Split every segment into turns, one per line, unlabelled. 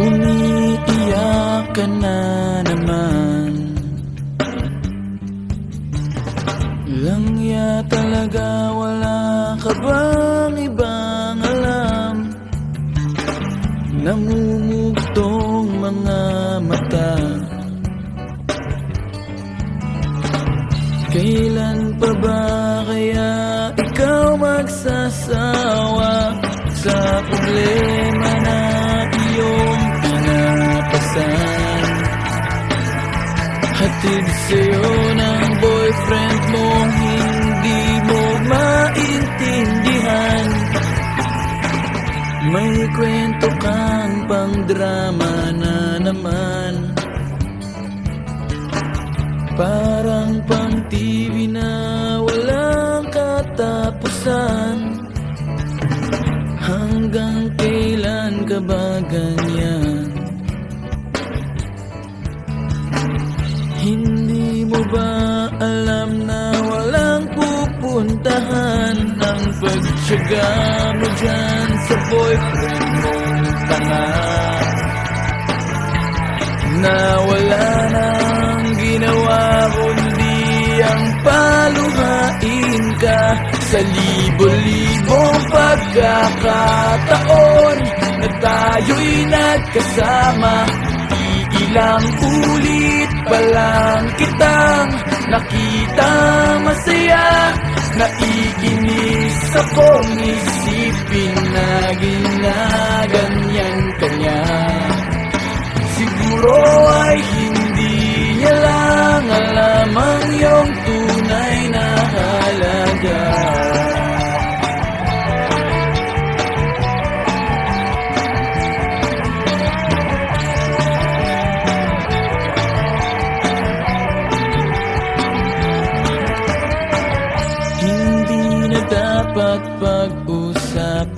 Umiiyak ka na naman. Langya talaga wala ka bang ibang alam? Namumugtong mga mata. Kailan pa ba kaya ikaw magsasawa Sa problema kwento kang pang drama na naman. Parang pang TV na walang katapusan. Hanggang kailan ka ba ganyan? Hindi mo ba alam na walang pupuntahan Ang pagtsaga mo dyan sa boyfriend tanga Na wala nang ginawa kundi ang paluhain ka Sa libo-libong pagkakataon Na tayo'y nagkasama. Iilang ulit pa kitang nakita masaya. Naiinis akong isipin na ginaganyan kanya Siguro ay hindi niya lang alam ang iyong tunay na halaga. Hindi na dapat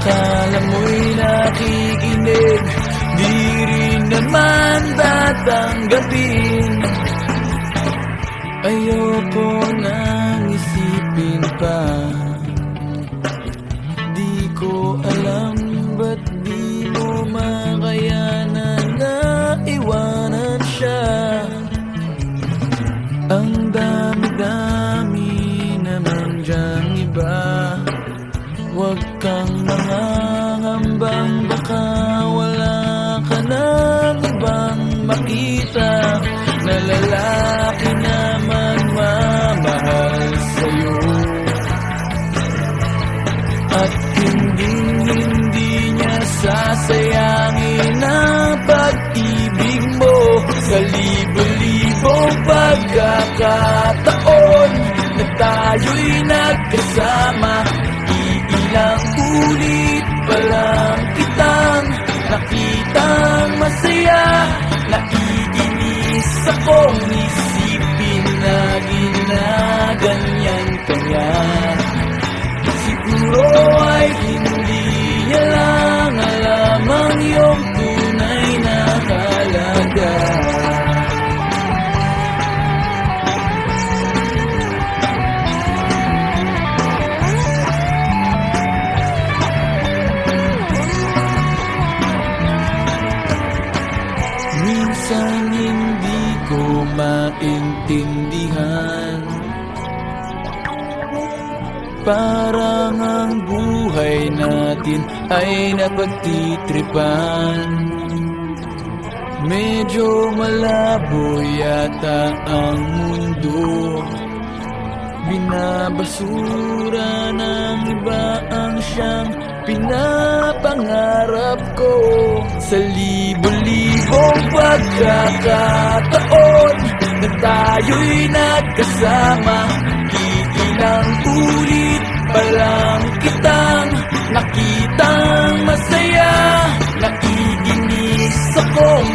Akala mo'y nakikinig Di rin naman tatanggapin. Ayoko nang isipin pa makita Na lalaki na magmamahal sa'yo. At hindi hindi niya sasayangin ang pag-ibig mo Sa libo-libong pagkakataon Na tayo'y nagkasama. Iilang ulit pa lang Naiinis akong isipin na ginaganyan kanya Siguro ay hindi niya lang alam ang iyong tunay na halaga. Minsan hindi ko maintindihan. Parang ang buhay natin ay napagtitripan. Medyo malabo yata ang mundo. Binabasura ng iba ang siyang pinapangarap ko. Sa kong pagkakataon Na tayo'y nagkasama. Iinang ulit pa lang kitang Nakitang masaya. Nakikinis sa akong